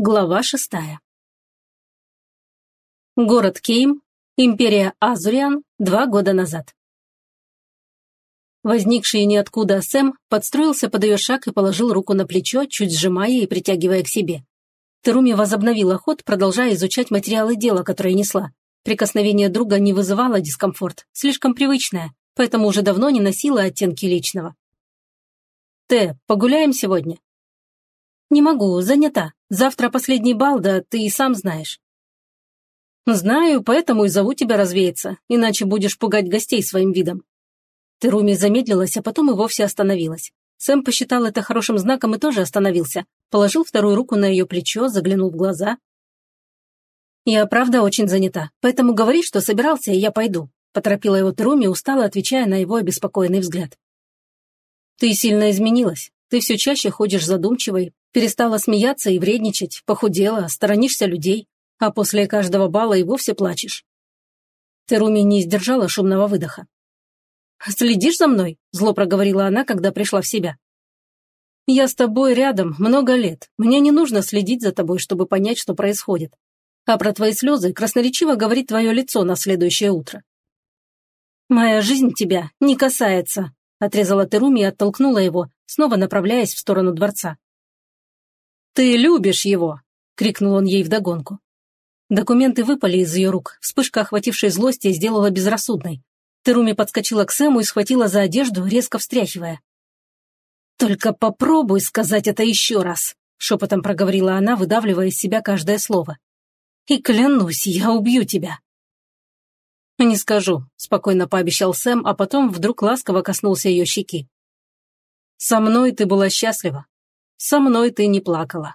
Глава шестая. Город Кейм, империя Азуриан, два года назад. Возникший ниоткуда Сэм подстроился под ее шаг и положил руку на плечо, чуть сжимая и притягивая к себе. Теруми возобновила ход, продолжая изучать материалы дела, которые несла. Прикосновение друга не вызывало дискомфорт, слишком привычное, поэтому уже давно не носило оттенки личного. «Те, погуляем сегодня?» «Не могу, занята. Завтра последний бал, да ты и сам знаешь». «Знаю, поэтому и зову тебя развеяться, иначе будешь пугать гостей своим видом». Теруми замедлилась, а потом и вовсе остановилась. Сэм посчитал это хорошим знаком и тоже остановился. Положил вторую руку на ее плечо, заглянул в глаза. «Я правда очень занята, поэтому говори, что собирался, и я пойду», поторопила его Теруми, устало отвечая на его обеспокоенный взгляд. «Ты сильно изменилась. Ты все чаще ходишь задумчивой, перестала смеяться и вредничать, похудела, сторонишься людей, а после каждого бала и вовсе плачешь. Теруми не сдержала шумного выдоха. «Следишь за мной?» – зло проговорила она, когда пришла в себя. «Я с тобой рядом много лет. Мне не нужно следить за тобой, чтобы понять, что происходит. А про твои слезы красноречиво говорит твое лицо на следующее утро». «Моя жизнь тебя не касается», Отрезала Теруми и оттолкнула его, снова направляясь в сторону дворца. «Ты любишь его!» — крикнул он ей вдогонку. Документы выпали из ее рук, вспышка охватившей злости сделала безрассудной. Теруми подскочила к Сэму и схватила за одежду, резко встряхивая. «Только попробуй сказать это еще раз!» — шепотом проговорила она, выдавливая из себя каждое слово. «И клянусь, я убью тебя!» «Не скажу», – спокойно пообещал Сэм, а потом вдруг ласково коснулся ее щеки. «Со мной ты была счастлива. Со мной ты не плакала».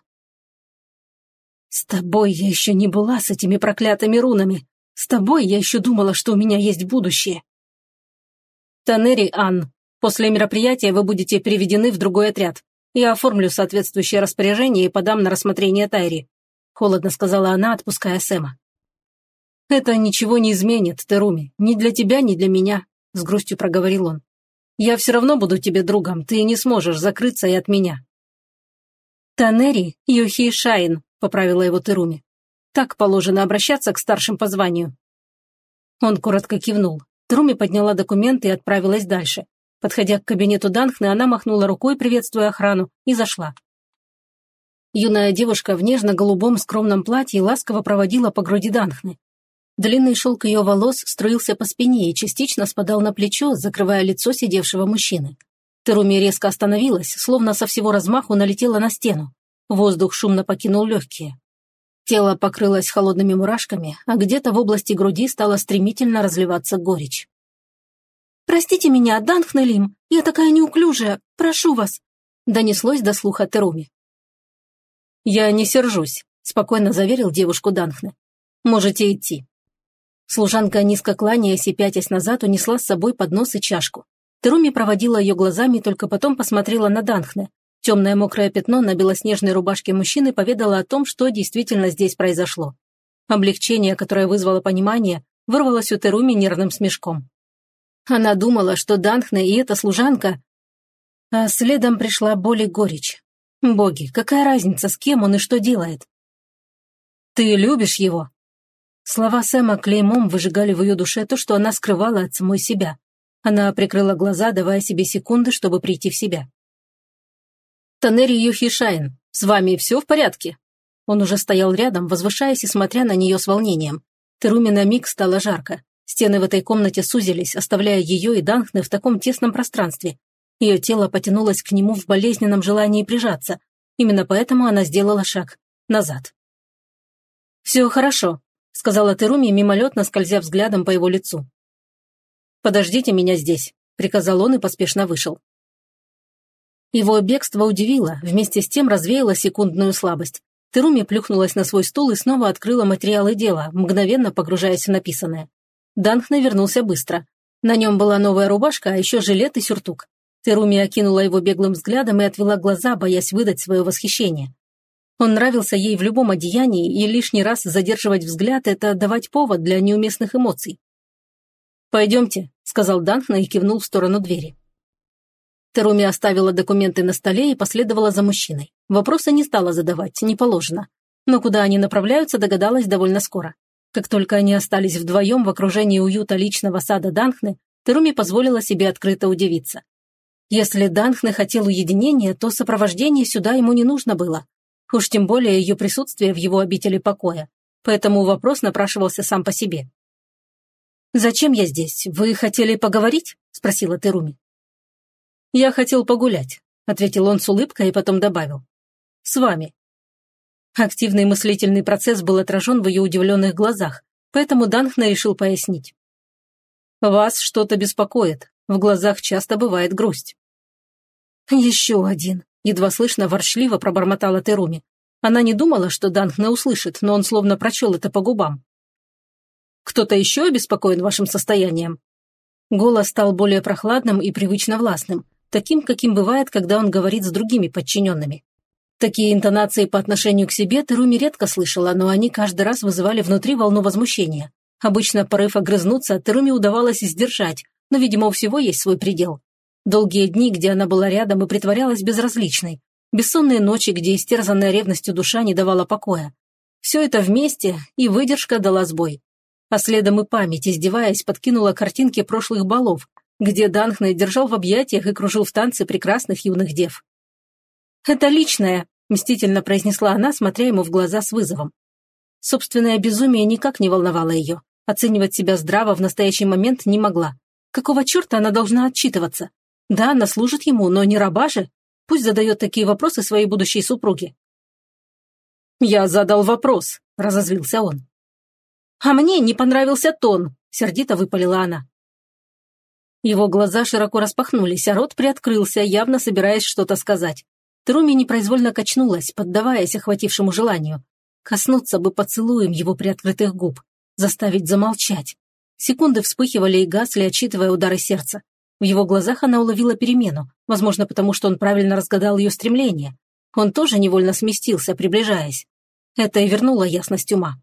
«С тобой я еще не была с этими проклятыми рунами. С тобой я еще думала, что у меня есть будущее». «Танери, Ан, после мероприятия вы будете переведены в другой отряд. Я оформлю соответствующее распоряжение и подам на рассмотрение Тайри», – холодно сказала она, отпуская Сэма. «Это ничего не изменит, Теруми. Ни для тебя, ни для меня», — с грустью проговорил он. «Я все равно буду тебе другом, ты не сможешь закрыться и от меня». «Танери Юхи Шайн», — поправила его Теруми. «Так положено обращаться к старшим по званию». Он коротко кивнул. Теруми подняла документы и отправилась дальше. Подходя к кабинету Данхны, она махнула рукой, приветствуя охрану, и зашла. Юная девушка в нежно-голубом скромном платье ласково проводила по груди Данхны. Длинный шелк ее волос струился по спине и частично спадал на плечо, закрывая лицо сидевшего мужчины. Теруми резко остановилась, словно со всего размаху налетела на стену. Воздух шумно покинул легкие. Тело покрылось холодными мурашками, а где-то в области груди стала стремительно разливаться горечь. «Простите меня, Данхнелим, я такая неуклюжая, прошу вас», донеслось до слуха Теруми. «Я не сержусь», – спокойно заверил девушку Данхне. «Можете идти». Служанка, низко кланяясь и пятясь назад, унесла с собой поднос и чашку. Теруми проводила ее глазами и только потом посмотрела на Данхне. Темное мокрое пятно на белоснежной рубашке мужчины поведало о том, что действительно здесь произошло. Облегчение, которое вызвало понимание, вырвалось у Теруми нервным смешком. Она думала, что Данхне и эта служанка... А следом пришла боль и горечь. Боги, какая разница, с кем он и что делает? «Ты любишь его?» Слова Сэма клеймом выжигали в ее душе то, что она скрывала от самой себя. Она прикрыла глаза, давая себе секунды, чтобы прийти в себя. «Танери Юхишайн, с вами все в порядке?» Он уже стоял рядом, возвышаясь и смотря на нее с волнением. Теруми на миг стало жарко. Стены в этой комнате сузились, оставляя ее и Данхны в таком тесном пространстве. Ее тело потянулось к нему в болезненном желании прижаться. Именно поэтому она сделала шаг назад. «Все хорошо», — сказала Теруми, мимолетно скользя взглядом по его лицу. «Подождите меня здесь», — приказал он и поспешно вышел. Его бегство удивило, вместе с тем развеяло секундную слабость. Теруми плюхнулась на свой стул и снова открыла материалы дела, мгновенно погружаясь в написанное. Данхне вернулся быстро. На нем была новая рубашка, а еще жилет и сюртук. Теруми окинула его беглым взглядом и отвела глаза, боясь выдать свое восхищение. Он нравился ей в любом одеянии, и лишний раз задерживать взгляд – это давать повод для неуместных эмоций. «Пойдемте», – сказал Данхна и кивнул в сторону двери. Теруми оставила документы на столе и последовала за мужчиной. Вопроса не стала задавать, не положено. Но куда они направляются, догадалась довольно скоро. Как только они остались вдвоем в окружении уюта личного сада Данхны, Теруми позволила себе открыто удивиться. Если Данхне хотел уединения, то сопровождение сюда ему не нужно было. Уж тем более ее присутствие в его обители покоя. Поэтому вопрос напрашивался сам по себе. «Зачем я здесь? Вы хотели поговорить?» – спросила Теруми. «Я хотел погулять», – ответил он с улыбкой и потом добавил. «С вами». Активный мыслительный процесс был отражен в ее удивленных глазах, поэтому Данхна решил пояснить. «Вас что-то беспокоит. В глазах часто бывает грусть». «Еще один», – едва слышно воршливо пробормотала Теруми. Она не думала, что Данхна услышит, но он словно прочел это по губам. «Кто-то еще обеспокоен вашим состоянием?» Голос стал более прохладным и привычно властным, таким, каким бывает, когда он говорит с другими подчиненными. Такие интонации по отношению к себе Теруми редко слышала, но они каждый раз вызывали внутри волну возмущения. Обычно порыв огрызнуться Теруми удавалось сдержать, но, видимо, у всего есть свой предел. Долгие дни, где она была рядом и притворялась безразличной. Бессонные ночи, где истерзанная ревностью душа не давала покоя. Все это вместе, и выдержка дала сбой. А следом и память, издеваясь, подкинула картинки прошлых балов, где Данхне держал в объятиях и кружил в танце прекрасных юных дев. «Это личное», – мстительно произнесла она, смотря ему в глаза с вызовом. Собственное безумие никак не волновало ее. Оценивать себя здраво в настоящий момент не могла. Какого черта она должна отчитываться? Да, она служит ему, но не раба же. Пусть задает такие вопросы своей будущей супруге. «Я задал вопрос», – разозлился он. «А мне не понравился тон», – сердито выпалила она. Его глаза широко распахнулись, а рот приоткрылся, явно собираясь что-то сказать. Труми непроизвольно качнулась, поддаваясь охватившему желанию. Коснуться бы поцелуем его приоткрытых губ, заставить замолчать. Секунды вспыхивали и гасли, отчитывая удары сердца. В его глазах она уловила перемену, возможно, потому что он правильно разгадал ее стремление. Он тоже невольно сместился, приближаясь. Это и вернуло ясность ума.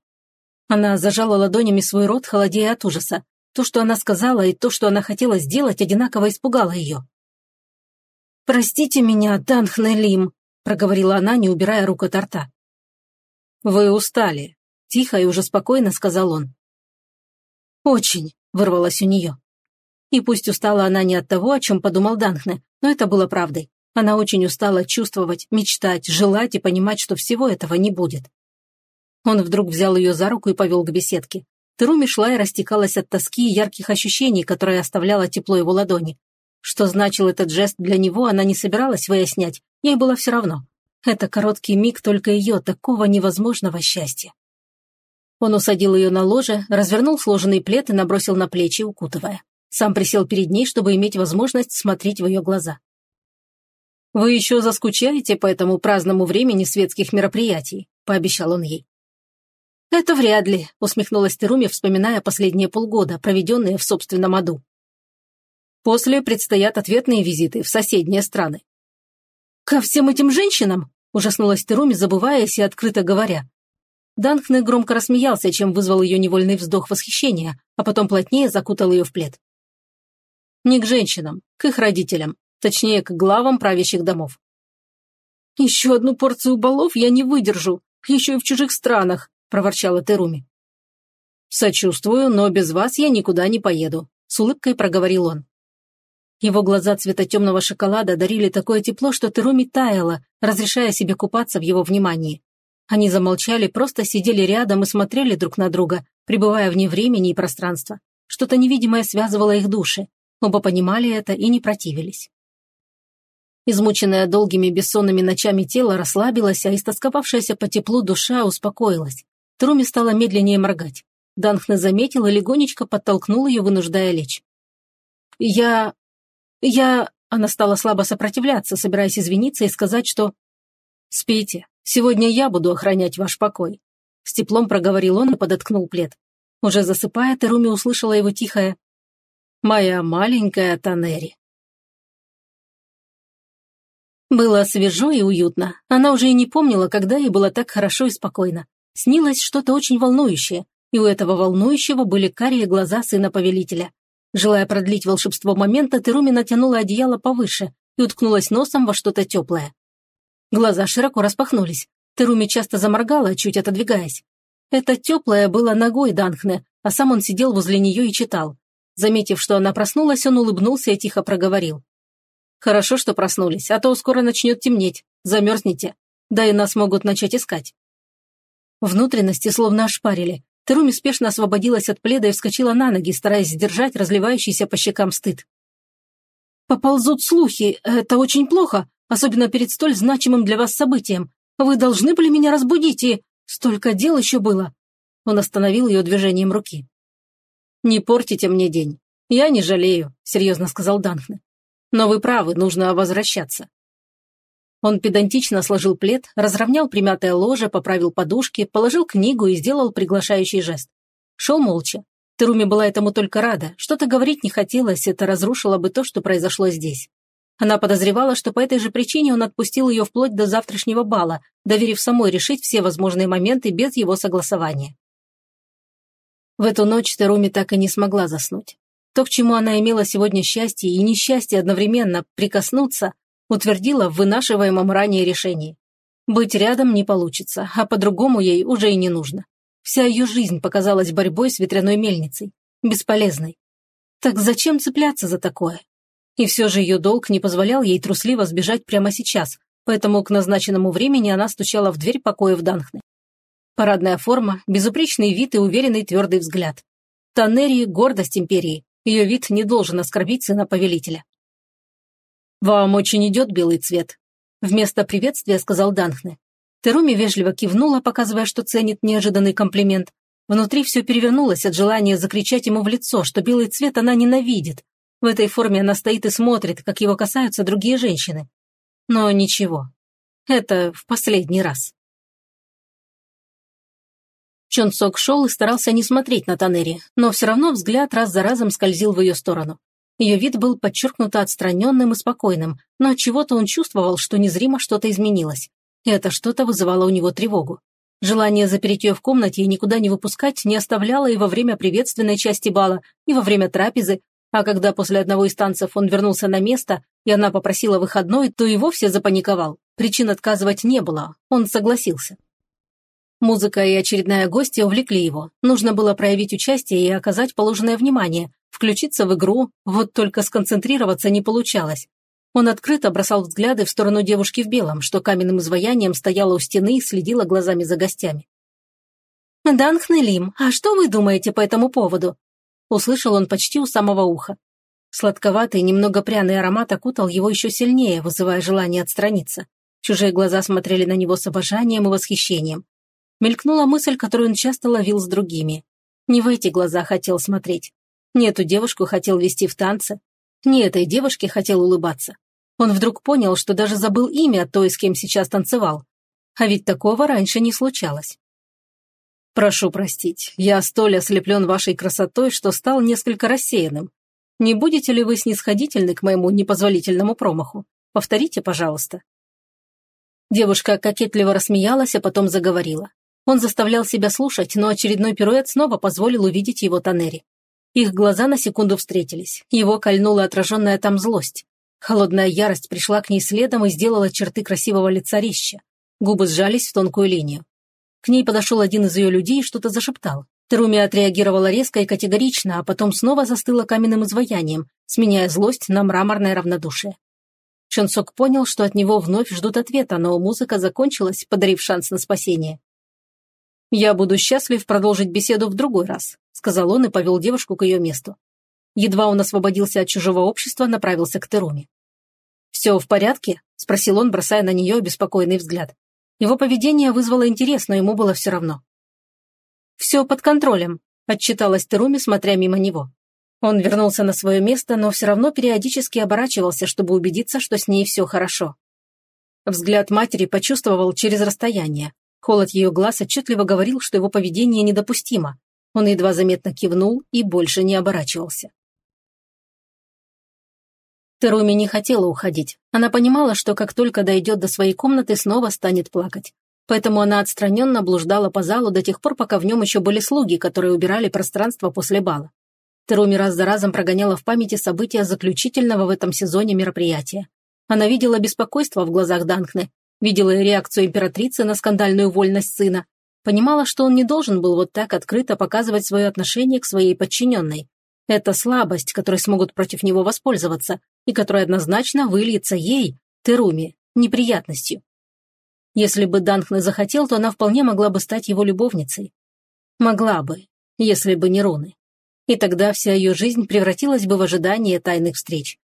Она зажала ладонями свой рот, холодея от ужаса. То, что она сказала, и то, что она хотела сделать, одинаково испугало ее. «Простите меня, Данхнелим», — проговорила она, не убирая рук от рта. «Вы устали», — тихо и уже спокойно сказал он. «Очень», — вырвалось у нее. И пусть устала она не от того, о чем подумал Данхне, но это было правдой. Она очень устала чувствовать, мечтать, желать и понимать, что всего этого не будет. Он вдруг взял ее за руку и повел к беседке. Теруми шла и растекалась от тоски и ярких ощущений, которые оставляло тепло его ладони. Что значил этот жест для него, она не собиралась выяснять, ей было все равно. Это короткий миг только ее, такого невозможного счастья. Он усадил ее на ложе, развернул сложенный плед и набросил на плечи, укутывая. Сам присел перед ней, чтобы иметь возможность смотреть в ее глаза. «Вы еще заскучаете по этому праздному времени светских мероприятий», – пообещал он ей. «Это вряд ли», – усмехнулась Теруми, вспоминая последние полгода, проведенные в собственном аду. После предстоят ответные визиты в соседние страны. «Ко всем этим женщинам?» – ужаснулась Теруми, забываясь и открыто говоря. Данхне громко рассмеялся, чем вызвал ее невольный вздох восхищения, а потом плотнее закутал ее в плед. Не к женщинам, к их родителям, точнее, к главам правящих домов. «Еще одну порцию балов я не выдержу, еще и в чужих странах», – проворчала Теруми. «Сочувствую, но без вас я никуда не поеду», – с улыбкой проговорил он. Его глаза цвета темного шоколада дарили такое тепло, что Теруми таяла, разрешая себе купаться в его внимании. Они замолчали, просто сидели рядом и смотрели друг на друга, пребывая вне времени и пространства. Что-то невидимое связывало их души. Оба понимали это и не противились. Измученная долгими бессонными ночами тело расслабилось, а истосковавшаяся по теплу душа успокоилась. Труми стала медленнее моргать. Данхна заметил и легонечко подтолкнул ее, вынуждая лечь. «Я... «Я...» Она стала слабо сопротивляться, собираясь извиниться и сказать, что... «Спите. Сегодня я буду охранять ваш покой». С теплом проговорил он и подоткнул плед. Уже засыпая, Теруми услышала его тихое «Моя маленькая Танери». Было свежо и уютно. Она уже и не помнила, когда ей было так хорошо и спокойно. Снилось что-то очень волнующее, и у этого волнующего были карие глаза сына повелителя. Желая продлить волшебство момента, Теруми натянула одеяло повыше и уткнулась носом во что-то теплое. Глаза широко распахнулись. Теруми часто заморгала, чуть отодвигаясь. Это теплое было ногой Данхне, а сам он сидел возле нее и читал. Заметив, что она проснулась, он улыбнулся и тихо проговорил. «Хорошо, что проснулись, а то скоро начнет темнеть. Замерзнете. Да и нас могут начать искать». Внутренности словно ошпарили. Теруми спешно освободилась от пледа и вскочила на ноги, стараясь сдержать разливающийся по щекам стыд. «Поползут слухи. Это очень плохо, особенно перед столь значимым для вас событием. Вы должны были меня разбудить, и столько дел еще было». Он остановил ее движением руки. «Не портите мне день. Я не жалею», — серьезно сказал Данхне. «Но вы правы, нужно возвращаться». Он педантично сложил плед, разровнял примятое ложе, поправил подушки, положил книгу и сделал приглашающий жест. Шел молча. Теруми была этому только рада. Что-то говорить не хотелось, это разрушило бы то, что произошло здесь. Она подозревала, что по этой же причине он отпустил ее вплоть до завтрашнего бала, доверив самой решить все возможные моменты без его согласования. В эту ночь Теруми так и не смогла заснуть. То, к чему она имела сегодня счастье и несчастье одновременно прикоснуться, утвердила в вынашиваемом ранее решении. Быть рядом не получится, а по-другому ей уже и не нужно. Вся ее жизнь показалась борьбой с ветряной мельницей, бесполезной. Так зачем цепляться за такое? И все же ее долг не позволял ей трусливо сбежать прямо сейчас, поэтому к назначенному времени она стучала в дверь покоя в Данхне. Парадная форма, безупречный вид и уверенный твердый взгляд. Таннери – гордость империи, ее вид не должен оскорбить сына повелителя. «Вам очень идет белый цвет», – вместо приветствия сказал Данхне. Теруми вежливо кивнула, показывая, что ценит неожиданный комплимент. Внутри все перевернулось от желания закричать ему в лицо, что белый цвет она ненавидит. В этой форме она стоит и смотрит, как его касаются другие женщины. Но ничего. Это в последний раз. Чон Сок шел и старался не смотреть на Танери, но все равно взгляд раз за разом скользил в ее сторону. Ее вид был подчеркнуто отстраненным и спокойным, но от чего-то он чувствовал, что незримо что-то изменилось. И это что-то вызывало у него тревогу. Желание запереть ее в комнате и никуда не выпускать не оставляло и во время приветственной части бала, и во время трапезы, а когда после одного из танцев он вернулся на место, и она попросила выходной, то и вовсе запаниковал. Причин отказывать не было, он согласился. Музыка и очередная гостья увлекли его. Нужно было проявить участие и оказать положенное внимание, включиться в игру, вот только сконцентрироваться не получалось. Он открыто бросал взгляды в сторону девушки в белом, что каменным изваянием стояла у стены и следила глазами за гостями. «Данхнелим, а что вы думаете по этому поводу?» Услышал он почти у самого уха. Сладковатый, немного пряный аромат окутал его еще сильнее, вызывая желание отстраниться. Чужие глаза смотрели на него с обожанием и восхищением. Мелькнула мысль, которую он часто ловил с другими. Не в эти глаза хотел смотреть. Не эту девушку хотел вести в танцы. Не этой девушке хотел улыбаться. Он вдруг понял, что даже забыл имя той, с кем сейчас танцевал. А ведь такого раньше не случалось. «Прошу простить, я столь ослеплен вашей красотой, что стал несколько рассеянным. Не будете ли вы снисходительны к моему непозволительному промаху? Повторите, пожалуйста». Девушка кокетливо рассмеялась, а потом заговорила. Он заставлял себя слушать, но очередной пируэт снова позволил увидеть его Танери. Их глаза на секунду встретились. Его кольнула отраженная там злость. Холодная ярость пришла к ней следом и сделала черты красивого лица резче. Губы сжались в тонкую линию. К ней подошел один из ее людей и что-то зашептал. Теруми отреагировала резко и категорично, а потом снова застыла каменным изваянием, сменяя злость на мраморное равнодушие. Чонсок понял, что от него вновь ждут ответа, но музыка закончилась, подарив шанс на спасение. «Я буду счастлив продолжить беседу в другой раз», сказал он и повел девушку к ее месту. Едва он освободился от чужого общества, направился к Теруме. «Все в порядке?» – спросил он, бросая на нее обеспокоенный взгляд. Его поведение вызвало интерес, но ему было все равно. «Все под контролем», – отчиталась Теруми, смотря мимо него. Он вернулся на свое место, но все равно периодически оборачивался, чтобы убедиться, что с ней все хорошо. Взгляд матери почувствовал через расстояние, Холод ее глаз отчетливо говорил, что его поведение недопустимо. Он едва заметно кивнул и больше не оборачивался. Теруми не хотела уходить. Она понимала, что как только дойдет до своей комнаты, снова станет плакать. Поэтому она отстраненно блуждала по залу до тех пор, пока в нем еще были слуги, которые убирали пространство после бала. Теруми раз за разом прогоняла в памяти события заключительного в этом сезоне мероприятия. Она видела беспокойство в глазах Данкне, видела реакцию императрицы на скандальную вольность сына, понимала, что он не должен был вот так открыто показывать свое отношение к своей подчиненной. Это слабость, которой смогут против него воспользоваться, и которая однозначно выльется ей, Теруми, неприятностью. Если бы Данхне захотел, то она вполне могла бы стать его любовницей. Могла бы, если бы не руны. И тогда вся ее жизнь превратилась бы в ожидание тайных встреч.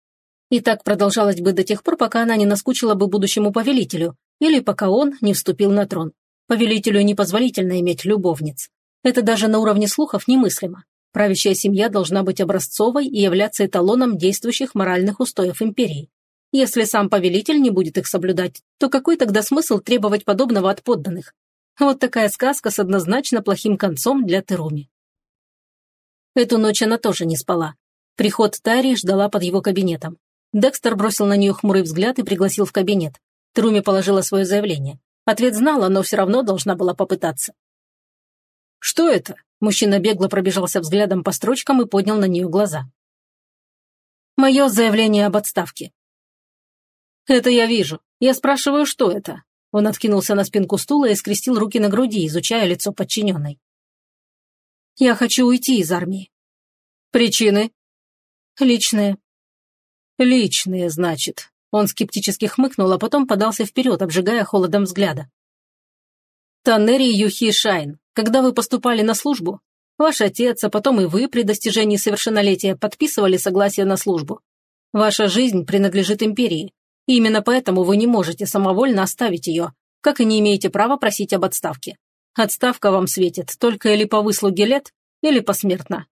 И так продолжалось бы до тех пор, пока она не наскучила бы будущему повелителю, или пока он не вступил на трон. Повелителю непозволительно иметь любовниц. Это даже на уровне слухов немыслимо. Правящая семья должна быть образцовой и являться эталоном действующих моральных устоев империи. Если сам повелитель не будет их соблюдать, то какой тогда смысл требовать подобного от подданных? Вот такая сказка с однозначно плохим концом для Теруми. Эту ночь она тоже не спала. Приход Тари ждала под его кабинетом. Декстер бросил на нее хмурый взгляд и пригласил в кабинет. Труми положила свое заявление. Ответ знала, но все равно должна была попытаться. «Что это?» Мужчина бегло пробежался взглядом по строчкам и поднял на нее глаза. «Мое заявление об отставке». «Это я вижу. Я спрашиваю, что это?» Он откинулся на спинку стула и скрестил руки на груди, изучая лицо подчиненной. «Я хочу уйти из армии». «Причины?» «Личные. «Личные, значит». Он скептически хмыкнул, а потом подался вперед, обжигая холодом взгляда. «Таннери Юхи Шайн, когда вы поступали на службу, ваш отец, а потом и вы при достижении совершеннолетия подписывали согласие на службу. Ваша жизнь принадлежит империи, и именно поэтому вы не можете самовольно оставить ее, как и не имеете права просить об отставке. Отставка вам светит только или по выслуге лет, или посмертно.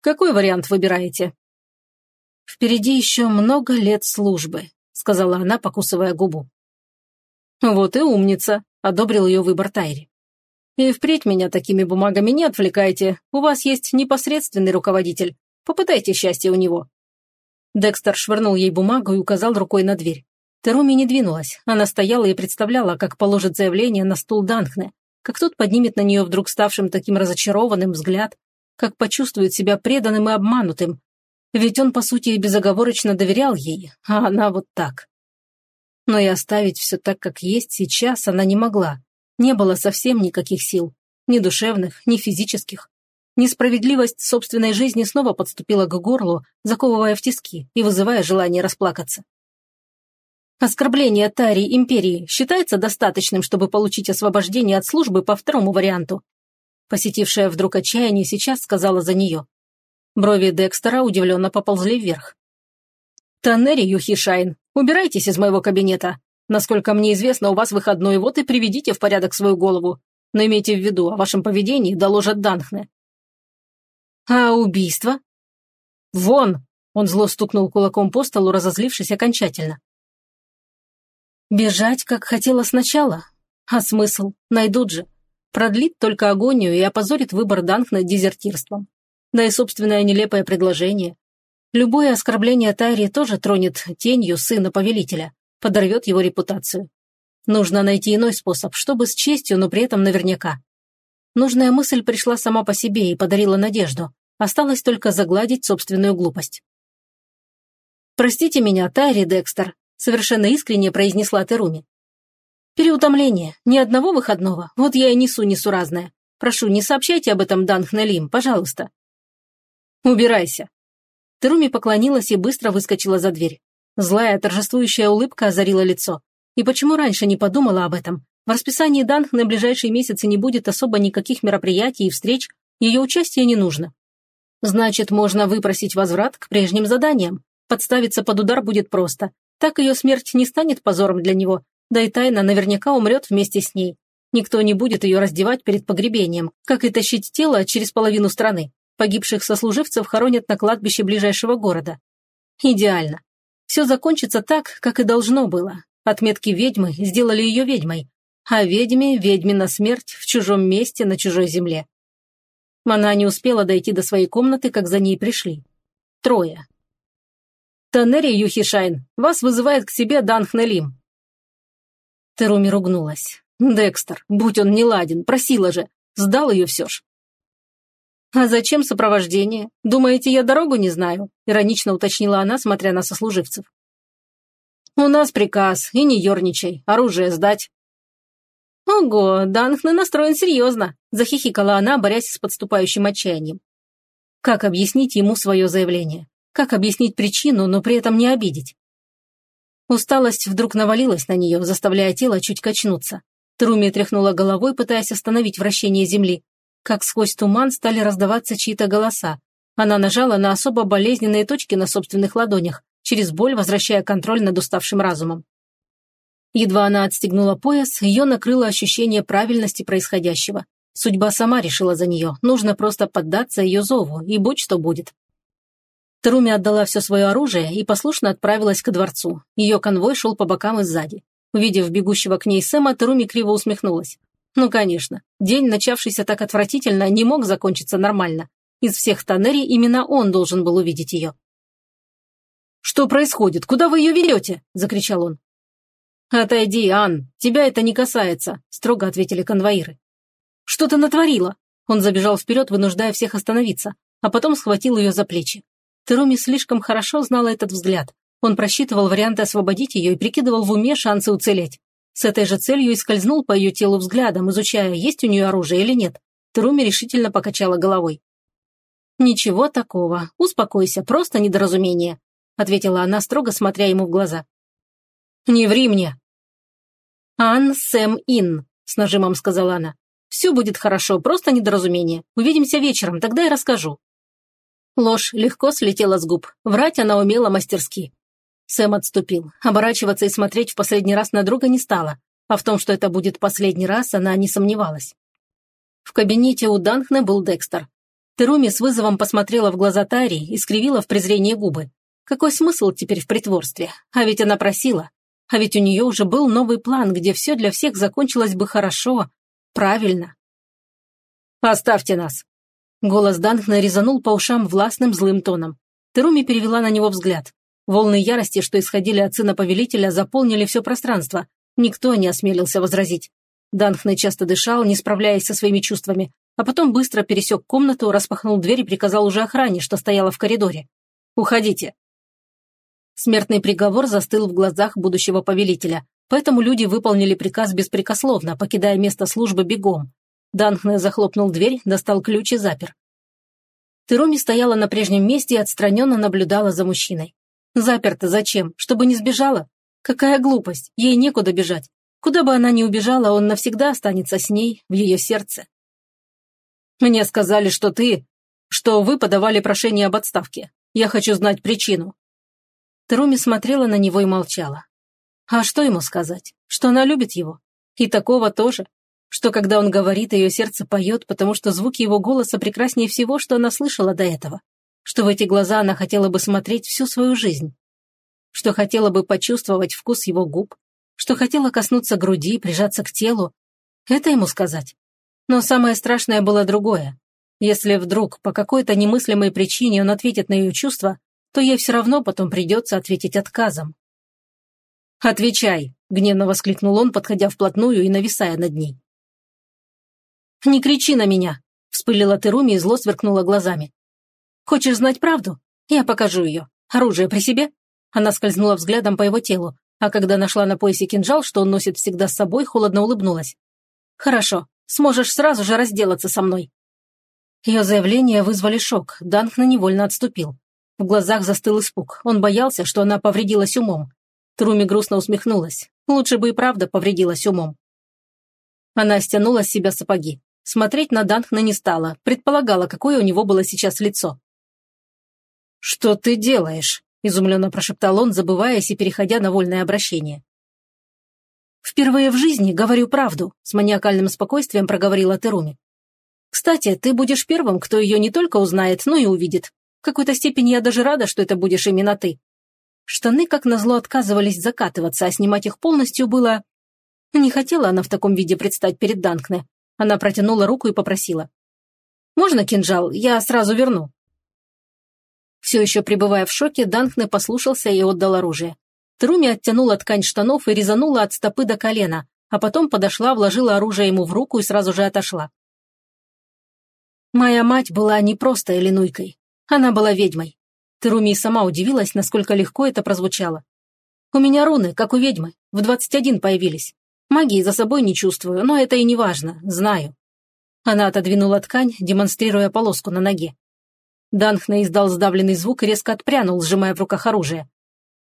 Какой вариант выбираете?» «Впереди еще много лет службы», — сказала она, покусывая губу. «Вот и умница», — одобрил ее выбор Тайри. «И впредь меня такими бумагами не отвлекайте. У вас есть непосредственный руководитель. Попытайте счастье у него». Декстер швырнул ей бумагу и указал рукой на дверь. Теруми не двинулась. Она стояла и представляла, как положит заявление на стул Данхне, как тот поднимет на нее вдруг ставшим таким разочарованным взгляд, как почувствует себя преданным и обманутым, ведь он, по сути, безоговорочно доверял ей, а она вот так. Но и оставить все так, как есть сейчас, она не могла. Не было совсем никаких сил. Ни душевных, ни физических. Несправедливость собственной жизни снова подступила к горлу, заковывая в тиски и вызывая желание расплакаться. Оскорбление Тари Империи считается достаточным, чтобы получить освобождение от службы по второму варианту. Посетившая вдруг отчаяние сейчас сказала за нее. Брови Декстера удивленно поползли вверх. «Таннери Юхишайн, убирайтесь из моего кабинета. Насколько мне известно, у вас выходной, вот и приведите в порядок свою голову. Но имейте в виду, о вашем поведении доложат Данхне». «А убийство?» «Вон!» – он зло стукнул кулаком по столу, разозлившись окончательно. «Бежать, как хотела сначала? А смысл? Найдут же. Продлит только агонию и опозорит выбор Данхна дезертирством да и собственное нелепое предложение. Любое оскорбление Тайри тоже тронет тенью сына повелителя, подорвет его репутацию. Нужно найти иной способ, чтобы с честью, но при этом наверняка. Нужная мысль пришла сама по себе и подарила надежду. Осталось только загладить собственную глупость. «Простите меня, Тайри Декстер», — совершенно искренне произнесла Теруми. «Переутомление. Ни одного выходного. Вот я и несу несуразное. Прошу, не сообщайте об этом Данхналим, пожалуйста». «Убирайся!» Теруми поклонилась и быстро выскочила за дверь. Злая, торжествующая улыбка озарила лицо. И почему раньше не подумала об этом? В расписании Данх на ближайшие месяцы не будет особо никаких мероприятий и встреч, ее участие не нужно. Значит, можно выпросить возврат к прежним заданиям. Подставиться под удар будет просто. Так ее смерть не станет позором для него, да и тайна наверняка умрет вместе с ней. Никто не будет ее раздевать перед погребением, как и тащить тело через половину страны. Погибших сослуживцев хоронят на кладбище ближайшего города. Идеально. Все закончится так, как и должно было. Отметки ведьмы сделали ее ведьмой, а ведьме ведьмина смерть в чужом месте на чужой земле. Она не успела дойти до своей комнаты, как за ней пришли. Трое. «Танери Юхишайн, вас вызывает к себе Данхнелим». Теруми ругнулась. «Декстер, будь он неладен, просила же, сдал ее все ж». «А зачем сопровождение? Думаете, я дорогу не знаю?» – иронично уточнила она, смотря на сослуживцев. «У нас приказ, и не ерничай, оружие сдать». «Ого, Данхна настроен серьезно», – захихикала она, борясь с подступающим отчаянием. Как объяснить ему свое заявление? Как объяснить причину, но при этом не обидеть? Усталость вдруг навалилась на нее, заставляя тело чуть качнуться. Труми тряхнула головой, пытаясь остановить вращение земли. Как сквозь туман стали раздаваться чьи-то голоса. Она нажала на особо болезненные точки на собственных ладонях, через боль возвращая контроль над уставшим разумом. Едва она отстегнула пояс, ее накрыло ощущение правильности происходящего. Судьба сама решила за нее, нужно просто поддаться ее зову, и будь что будет. Труми отдала все свое оружие и послушно отправилась к дворцу. Ее конвой шел по бокам и сзади. Увидев бегущего к ней Сэма, Труми криво усмехнулась. Ну, конечно, день, начавшийся так отвратительно, не мог закончиться нормально. Из всех Танери именно он должен был увидеть ее. «Что происходит? Куда вы ее ведете?» – закричал он. «Отойди, Ан, тебя это не касается», – строго ответили конвоиры. «Что ты натворила?» Он забежал вперед, вынуждая всех остановиться, а потом схватил ее за плечи. Теруми слишком хорошо знала этот взгляд. Он просчитывал варианты освободить ее и прикидывал в уме шансы уцелеть. С этой же целью и скользнул по ее телу взглядом, изучая, есть у нее оружие или нет. Теруми решительно покачала головой. «Ничего такого. Успокойся, просто недоразумение ответила она, строго смотря ему в глаза. «Не ври мне!» «Ан Сэм Ин», — с нажимом сказала она. «Все будет хорошо, просто недоразумение. Увидимся вечером, тогда я расскажу». Ложь легко слетела с губ. Врать она умела мастерски. Сэм отступил. Оборачиваться и смотреть в последний раз на друга не стала, а в том, что это будет последний раз, она не сомневалась. В кабинете у Данхна был Декстер. Теруми с вызовом посмотрела в глаза Тари и скривила в презрении губы. Какой смысл теперь в притворстве? А ведь она просила. А ведь у нее уже был новый план, где все для всех закончилось бы хорошо, правильно. «Оставьте нас!» Голос Данхна резанул по ушам властным злым тоном. Теруми перевела на него взгляд. Волны ярости, что исходили от сына повелителя, заполнили все пространство. Никто не осмелился возразить. Данхне часто дышал, не справляясь со своими чувствами, а потом быстро пересек комнату, распахнул дверь и приказал уже охране, что стояла в коридоре. «Уходите!» Смертный приговор застыл в глазах будущего повелителя, поэтому люди выполнили приказ беспрекословно, покидая место службы бегом. Данхне захлопнул дверь, достал ключ и запер. Теруми стояла на прежнем месте и отстраненно наблюдала за мужчиной. Заперта зачем? Чтобы не сбежала? Какая глупость, ей некуда бежать. Куда бы она ни убежала, он навсегда останется с ней, в ее сердце. «Мне сказали, что ты... что вы подавали прошение об отставке. Я хочу знать причину», Теруми смотрела на него и молчала. А что ему сказать? Что она любит его? И такого тоже. Что когда он говорит, ее сердце поет, потому что звуки его голоса прекраснее всего, что она слышала до этого. Что в эти глаза она хотела бы смотреть всю свою жизнь. Что хотела бы почувствовать вкус его губ. Что хотела коснуться груди, прижаться к телу. Это ему сказать. Но самое страшное было другое. Если вдруг по какой-то немыслимой причине он ответит на ее чувства, то ей все равно потом придется ответить отказом. «Отвечай!» – гневно воскликнул он, подходя вплотную и нависая над ней. «Не кричи на меня!» – вспылила Теруми и зло сверкнула глазами. «Хочешь знать правду? Я покажу ее. Оружие при себе?» Она скользнула взглядом по его телу, а когда нашла на поясе кинжал, что он носит всегда с собой, холодно улыбнулась. «Хорошо, сможешь сразу же разделаться со мной». Ее заявления вызвали шок, Данхна невольно отступил. В глазах застыл испуг. Он боялся, что она повредилась умом. Труми грустно усмехнулась. Лучше бы и правда повредилась умом. Она стянула с себя сапоги. Смотреть на Данхна не стала, предполагала, какое у него было сейчас лицо. «Что ты делаешь?» – изумленно прошептал он, забываясь и переходя на вольное обращение. «Впервые в жизни говорю правду», – с маниакальным спокойствием проговорила Теруми. «Кстати, ты будешь первым, кто ее не только узнает, но и увидит. В какой-то степени я даже рада, что это будешь именно ты. Штаны, как назло, отказывались закатываться, а снимать их полностью было... Не хотела она в таком виде предстать перед Данкне. Она протянула руку и попросила. «Можно кинжал? Я сразу верну». Все еще пребывая в шоке, Данкне послушался и отдал оружие. Труми оттянула ткань штанов и резанула от стопы до колена, а потом подошла, вложила оружие ему в руку и сразу же отошла. Моя мать была не просто Элинуйкой. Она была ведьмой. Теруми сама удивилась, насколько легко это прозвучало. У меня руны, как у ведьмы, в двадцать один появились. Магии за собой не чувствую, но это и не важно, знаю». Она отодвинула ткань, демонстрируя полоску на ноге. Данхна издал сдавленный звук и резко отпрянул, сжимая в руках оружие.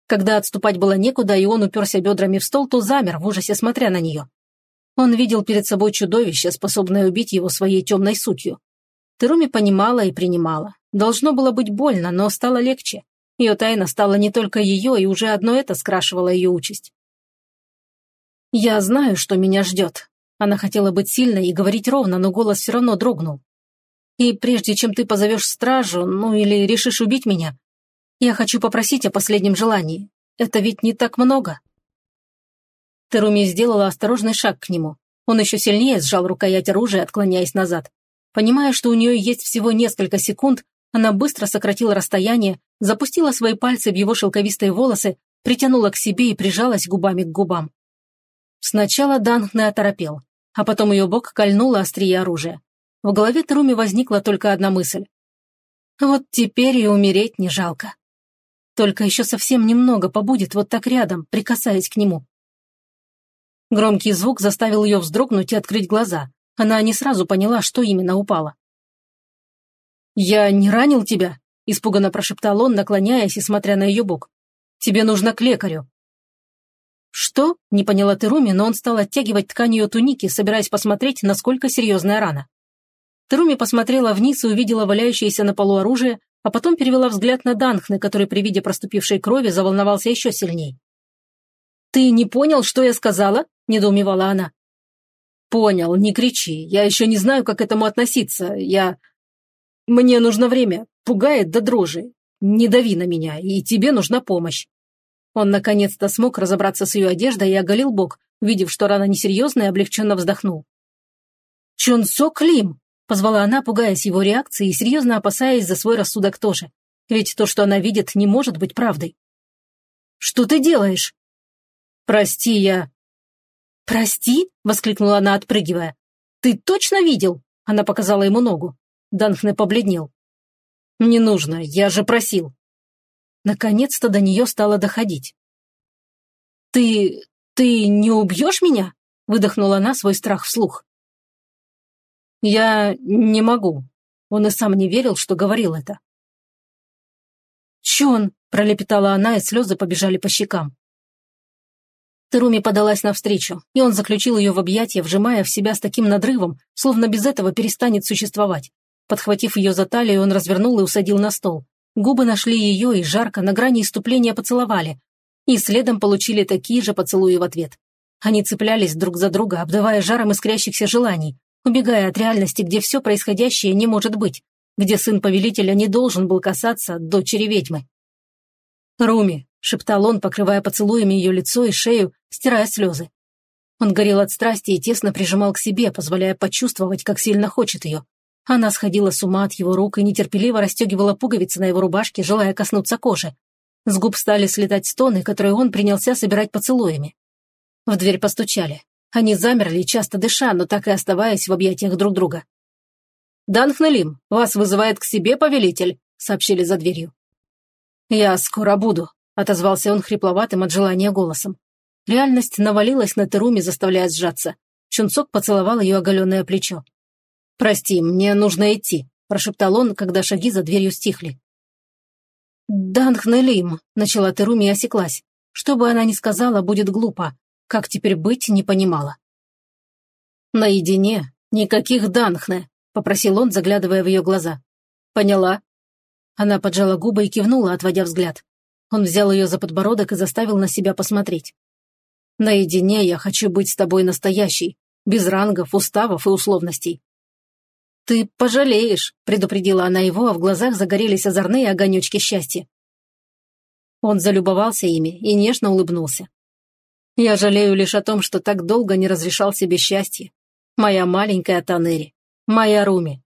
Когда отступать было некуда, и он уперся бедрами в стол, то замер, в ужасе смотря на нее. Он видел перед собой чудовище, способное убить его своей темной сутью. Теруми понимала и принимала. Должно было быть больно, но стало легче. Ее тайна стала не только ее, и уже одно это скрашивало ее участь. «Я знаю, что меня ждет». Она хотела быть сильной и говорить ровно, но голос все равно дрогнул. И прежде чем ты позовешь стражу, ну или решишь убить меня, я хочу попросить о последнем желании. Это ведь не так много». Теруми сделала осторожный шаг к нему. Он еще сильнее сжал рукоять оружия, отклоняясь назад. Понимая, что у нее есть всего несколько секунд, она быстро сократила расстояние, запустила свои пальцы в его шелковистые волосы, притянула к себе и прижалась губами к губам. Сначала Данхне оторопел, а потом ее бок кольнуло острие оружия. В голове Труми возникла только одна мысль. Вот теперь и умереть не жалко. Только еще совсем немного побудет вот так рядом, прикасаясь к нему. Громкий звук заставил ее вздрогнуть и открыть глаза. Она не сразу поняла, что именно упало. «Я не ранил тебя?» – испуганно прошептал он, наклоняясь и смотря на ее бок. «Тебе нужно к лекарю». «Что?» – не поняла Теруми, но он стал оттягивать ткань ее туники, собираясь посмотреть, насколько серьезная рана. Теруми посмотрела вниз и увидела валяющееся на полу оружие, а потом перевела взгляд на Данхны, который при виде проступившей крови заволновался еще сильней. «Ты не понял, что я сказала?» – недоумевала она. «Понял, не кричи. Я еще не знаю, как к этому относиться. Я... Мне нужно время. Пугает до дрожи. Не дави на меня, и тебе нужна помощь». Он наконец-то смог разобраться с ее одеждой и оголил бок, увидев, что рана несерьезная, облегченно вздохнул. «Чон Сок Лим!» Позвала она, пугаясь его реакции и серьезно опасаясь за свой рассудок тоже. Ведь то, что она видит, не может быть правдой. «Что ты делаешь?» «Прости, я...» «Прости?» — воскликнула она, отпрыгивая. «Ты точно видел?» — она показала ему ногу. Данхне побледнел. «Не нужно, я же просил». Наконец-то до нее стало доходить. «Ты... ты не убьешь меня?» — выдохнула она свой страх вслух. «Я не могу». Он и сам не верил, что говорил это. «Чон!» – пролепетала она, и слезы побежали по щекам. Теруми подалась навстречу, и он заключил ее в объятия, вжимая в себя с таким надрывом, словно без этого перестанет существовать. Подхватив ее за талию, он развернул и усадил на стол. Губы нашли ее и жарко, на грани иступления поцеловали. И следом получили такие же поцелуи в ответ. Они цеплялись друг за друга, обдавая жаром искрящихся желаний, убегая от реальности, где все происходящее не может быть, где сын повелителя не должен был касаться дочери ведьмы. «Руми», — шептал он, покрывая поцелуями ее лицо и шею, стирая слезы. Он горел от страсти и тесно прижимал к себе, позволяя почувствовать, как сильно хочет ее. Она сходила с ума от его рук и нетерпеливо расстегивала пуговицы на его рубашке, желая коснуться кожи. С губ стали слетать стоны, которые он принялся собирать поцелуями. В дверь постучали. Они замерли, часто дыша, но так и оставаясь в объятиях друг друга. «Данхналим, вас вызывает к себе повелитель», — сообщили за дверью. «Я скоро буду», — отозвался он хрипловатым от желания голосом. Реальность навалилась на Теруми, заставляя сжаться. Чунцок поцеловал ее оголенное плечо. «Прости, мне нужно идти», – прошептал он, когда шаги за дверью стихли. «Данхналим», – начала Теруми и осеклась. Что бы она ни сказала, будет глупо. Как теперь быть, не понимала. «Наедине. Никаких Данхне», — попросил он, заглядывая в ее глаза. «Поняла?» Она поджала губы и кивнула, отводя взгляд. Он взял ее за подбородок и заставил на себя посмотреть. «Наедине я хочу быть с тобой настоящей, без рангов, уставов и условностей». «Ты пожалеешь», — предупредила она его, а в глазах загорелись озорные огонечки счастья. Он залюбовался ими и нежно улыбнулся. Я жалею лишь о том, что так долго не разрешал себе счастье. Моя маленькая Танери. Моя Руми.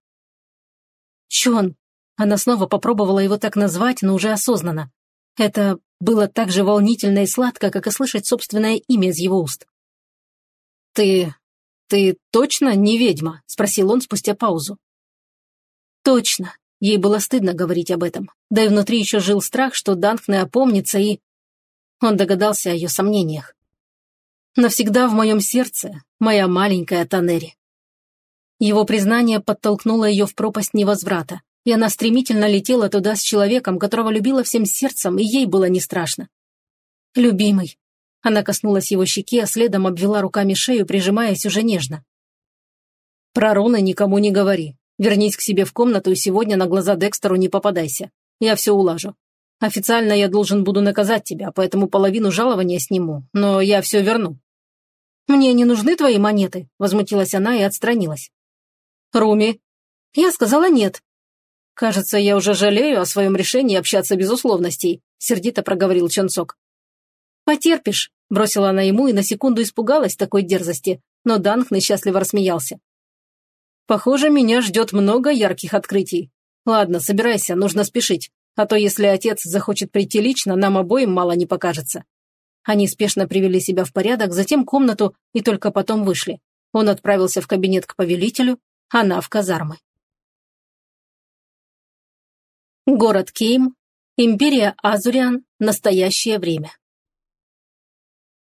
Чон. Она снова попробовала его так назвать, но уже осознанно. Это было так же волнительно и сладко, как и слышать собственное имя из его уст. «Ты... ты точно не ведьма?» – спросил он спустя паузу. «Точно». Ей было стыдно говорить об этом. Да и внутри еще жил страх, что Данкне опомнится и... Он догадался о ее сомнениях. «Навсегда в моем сердце, моя маленькая Танери». Его признание подтолкнуло ее в пропасть невозврата, и она стремительно летела туда с человеком, которого любила всем сердцем, и ей было не страшно. «Любимый». Она коснулась его щеки, а следом обвела руками шею, прижимаясь уже нежно. «Про руны никому не говори. Вернись к себе в комнату и сегодня на глаза Декстеру не попадайся. Я все улажу. Официально я должен буду наказать тебя, поэтому половину жалования сниму, но я все верну». «Мне не нужны твои монеты», – возмутилась она и отстранилась. «Руми?» «Я сказала нет». «Кажется, я уже жалею о своем решении общаться без условностей», – сердито проговорил Чонцок. «Потерпишь», – бросила она ему и на секунду испугалась такой дерзости, но Данх несчастливо рассмеялся. «Похоже, меня ждет много ярких открытий. Ладно, собирайся, нужно спешить. А то, если отец захочет прийти лично, нам обоим мало не покажется. Они спешно привели себя в порядок, затем комнату и только потом вышли. Он отправился в кабинет к повелителю, она в казармы. Город Кейм, империя Азуриан, настоящее время.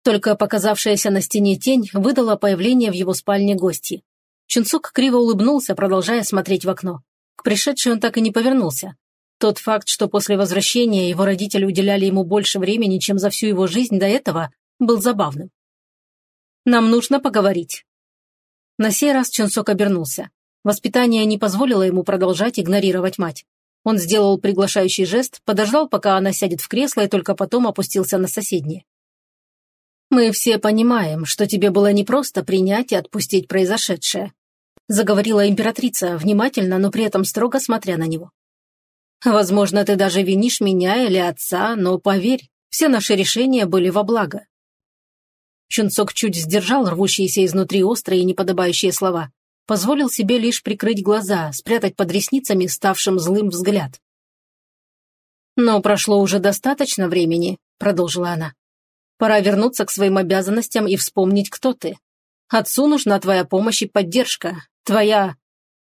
Только показавшаяся на стене тень выдала появление в его спальне гостьи. Чунцук криво улыбнулся, продолжая смотреть в окно. К пришедшей он так и не повернулся. Тот факт, что после возвращения его родители уделяли ему больше времени, чем за всю его жизнь до этого, был забавным. «Нам нужно поговорить». На сей раз Чунсок обернулся. Воспитание не позволило ему продолжать игнорировать мать. Он сделал приглашающий жест, подождал, пока она сядет в кресло, и только потом опустился на соседнее. «Мы все понимаем, что тебе было непросто принять и отпустить произошедшее», заговорила императрица, внимательно, но при этом строго смотря на него. Возможно, ты даже винишь меня или отца, но поверь, все наши решения были во благо». Чунцок чуть сдержал рвущиеся изнутри острые и неподобающие слова. Позволил себе лишь прикрыть глаза, спрятать под ресницами ставшим злым взгляд. «Но прошло уже достаточно времени», — продолжила она. «Пора вернуться к своим обязанностям и вспомнить, кто ты. Отцу нужна твоя помощь и поддержка, твоя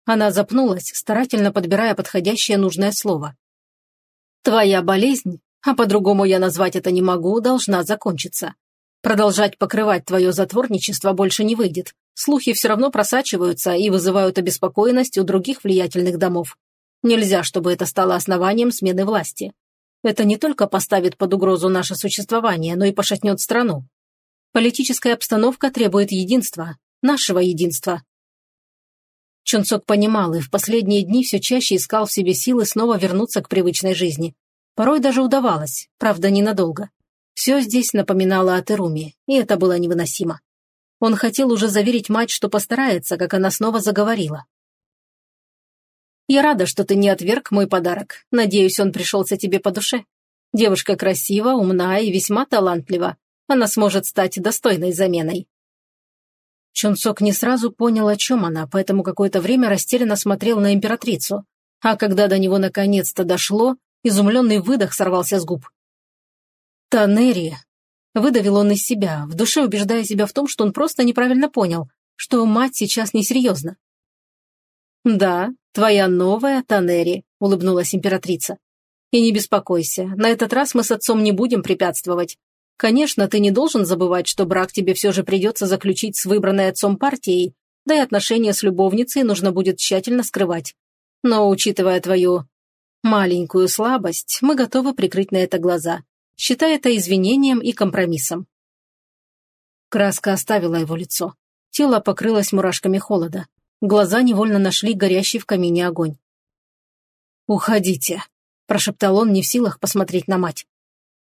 она запнулась, старательно подбирая подходящее нужное слово. «Твоя болезнь, а по-другому я назвать это не могу, должна закончиться. Продолжать покрывать твое затворничество больше не выйдет. Слухи все равно просачиваются и вызывают обеспокоенность у других влиятельных домов. Нельзя, чтобы это стало основанием смены власти. Это не только поставит под угрозу наше существование, но и пошатнет страну. Политическая обстановка требует единства, нашего единства, Чунцок понимал и в последние дни все чаще искал в себе силы снова вернуться к привычной жизни. Порой даже удавалось, правда, ненадолго. Все здесь напоминало о Теруме, и это было невыносимо. Он хотел уже заверить мать, что постарается, как она снова заговорила. «Я рада, что ты не отверг мой подарок. Надеюсь, он пришелся тебе по душе. Девушка красива, умна и весьма талантлива. Она сможет стать достойной заменой. Чунцок не сразу понял, о чем она, поэтому какое-то время растерянно смотрел на императрицу. А когда до него наконец-то дошло, изумленный выдох сорвался с губ. «Танери!» Выдавил он из себя, в душе убеждая себя в том, что он просто неправильно понял, что мать сейчас несерьезна. «Да, твоя новая Танери», — улыбнулась императрица. «И не беспокойся, на этот раз мы с отцом не будем препятствовать. Конечно, ты не должен забывать, что брак тебе все же придется заключить с выбранной отцом партией, да и отношения с любовницей нужно будет тщательно скрывать. Но, учитывая твою маленькую слабость, мы готовы прикрыть на это глаза, считая это извинением и компромиссом. Краска оставила его лицо. Тело покрылось мурашками холода. Глаза невольно нашли горящий в камине огонь. «Уходите», – прошептал он, не в силах посмотреть на мать.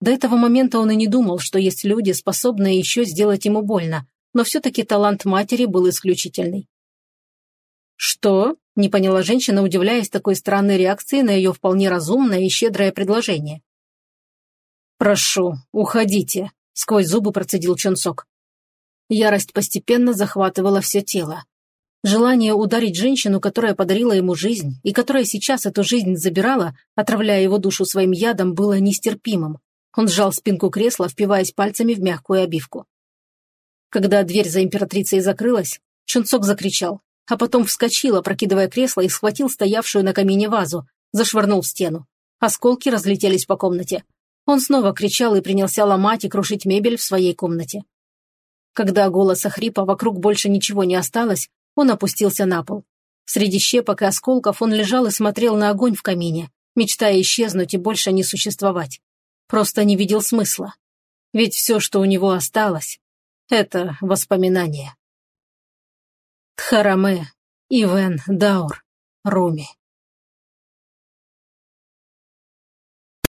До этого момента он и не думал, что есть люди, способные еще сделать ему больно, но все-таки талант матери был исключительный. «Что?» – не поняла женщина, удивляясь такой странной реакции на ее вполне разумное и щедрое предложение. «Прошу, уходите», – сквозь зубы процедил Чонсок. Ярость постепенно захватывала все тело. Желание ударить женщину, которая подарила ему жизнь, и которая сейчас эту жизнь забирала, отравляя его душу своим ядом, было нестерпимым. Он сжал спинку кресла, впиваясь пальцами в мягкую обивку. Когда дверь за императрицей закрылась, Чунцок закричал, а потом вскочил, опрокидывая кресло и схватил стоявшую на камине вазу, зашвырнул в стену. Осколки разлетелись по комнате. Он снова кричал и принялся ломать и крушить мебель в своей комнате. Когда голос охрипа вокруг больше ничего не осталось, он опустился на пол. Среди щепок и осколков он лежал и смотрел на огонь в камине, мечтая исчезнуть и больше не существовать. Просто не видел смысла. Ведь все, что у него осталось, это воспоминания. Тхараме, Ивен, Даур, Руми.